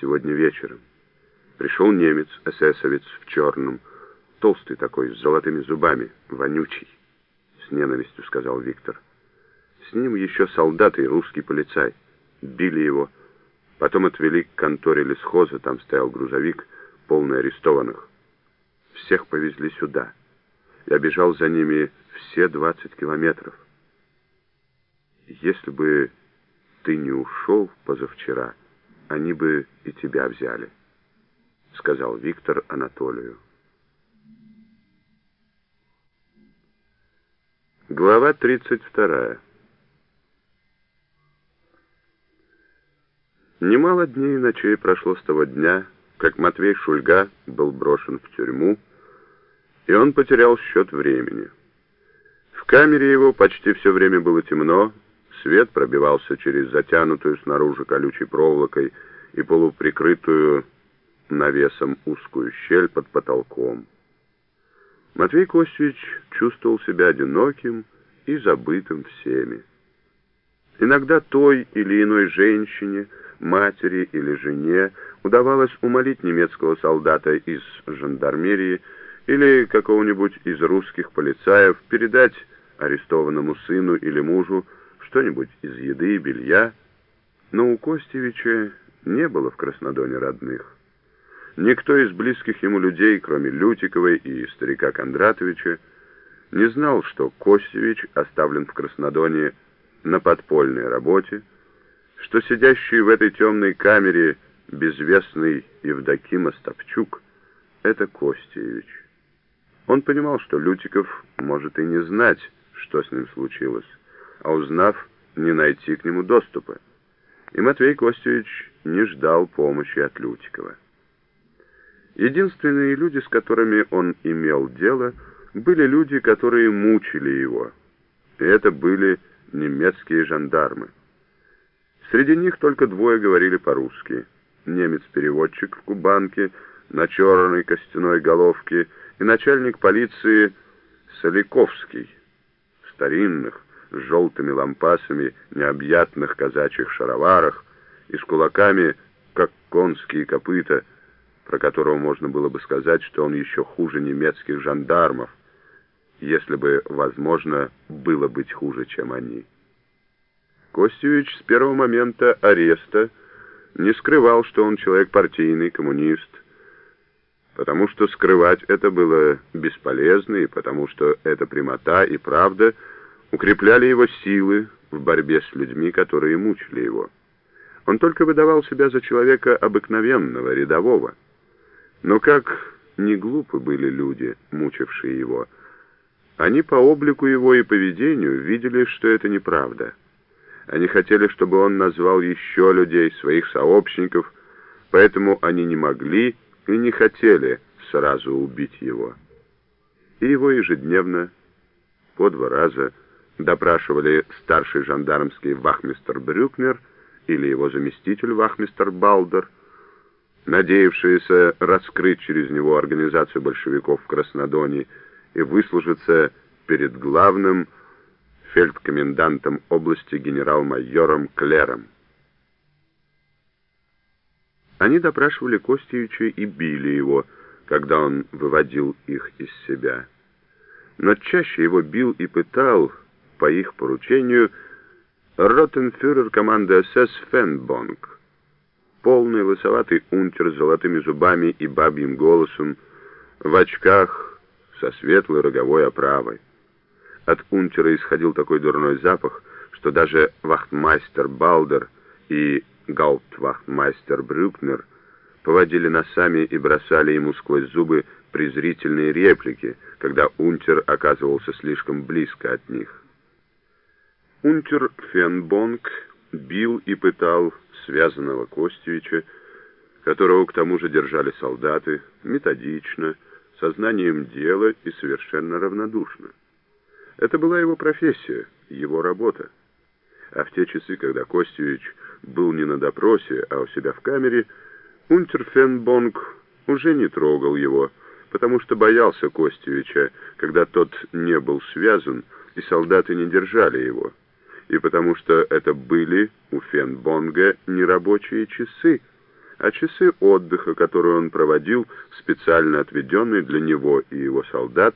сегодня вечером. Пришел немец, эсэсовец в черном, толстый такой, с золотыми зубами, вонючий. С ненавистью сказал Виктор. С ним еще солдаты и русский полицай. Били его. Потом отвели к конторе лесхоза, там стоял грузовик, полный арестованных. Всех повезли сюда. Я бежал за ними все 20 километров. Если бы ты не ушел позавчера, они бы и тебя взяли, сказал Виктор Анатолию. Глава 32. Немало дней и ночей прошло с того дня, как Матвей Шульга был брошен в тюрьму, и он потерял счет времени. В камере его почти все время было темно, свет пробивался через затянутую снаружи колючей проволокой и полуприкрытую навесом узкую щель под потолком. Матвей Костевич чувствовал себя одиноким и забытым всеми. Иногда той или иной женщине, матери или жене удавалось умолить немецкого солдата из жандармерии или какого-нибудь из русских полицаев передать арестованному сыну или мужу что-нибудь из еды и белья, но у Костевича не было в Краснодоне родных. Никто из близких ему людей, кроме Лютиковой и старика Кондратовича, не знал, что Костевич оставлен в Краснодоне на подпольной работе, что сидящий в этой темной камере безвестный Евдоким Остапчук — это Костевич. Он понимал, что Лютиков может и не знать, что с ним случилось, а узнав, не найти к нему доступа. И Матвей Костевич не ждал помощи от Лютикова. Единственные люди, с которыми он имел дело, были люди, которые мучили его. И это были немецкие жандармы. Среди них только двое говорили по-русски. Немец-переводчик в Кубанке на черной костяной головке и начальник полиции Соликовский в старинных, с желтыми лампасами, необъятных казачьих шароварах и с кулаками, как конские копыта, про которого можно было бы сказать, что он еще хуже немецких жандармов, если бы, возможно, было быть хуже, чем они. Костевич с первого момента ареста не скрывал, что он человек партийный, коммунист, потому что скрывать это было бесполезно, и потому что эта прямота и правда укрепляли его силы в борьбе с людьми, которые мучили его. Он только выдавал себя за человека обыкновенного, рядового. Но как не глупы были люди, мучившие его. Они по облику его и поведению видели, что это неправда. Они хотели, чтобы он назвал еще людей, своих сообщников, поэтому они не могли и не хотели сразу убить его. И его ежедневно, по два раза, допрашивали старший жандармский вахмистр Брюкнер или его заместитель вахмистр Балдер, надеявшиеся раскрыть через него организацию большевиков в Краснодоне и выслужиться перед главным фельдкомендантом области генерал-майором Клером. Они допрашивали Костевича и били его, когда он выводил их из себя. Но чаще его бил и пытал, по их поручению, ротенфюрер команды СС Фенбонг, полный лысоватый унтер с золотыми зубами и бабьим голосом, в очках со светлой роговой оправой. От унтера исходил такой дурной запах, что даже вахтмайстер Балдер и гауптвахтмайстер Брюкнер поводили носами и бросали ему сквозь зубы презрительные реплики, когда унтер оказывался слишком близко от них. Унтер Фенбонг бил и пытал связанного Костевича, которого к тому же держали солдаты, методично, сознанием дела и совершенно равнодушно. Это была его профессия, его работа. А в те часы, когда Костевич был не на допросе, а у себя в камере, Унтерфенбонг уже не трогал его, потому что боялся Костевича, когда тот не был связан, и солдаты не держали его и потому что это были у Фенбонга нерабочие часы, а часы отдыха, которые он проводил в специально отведенной для него и его солдат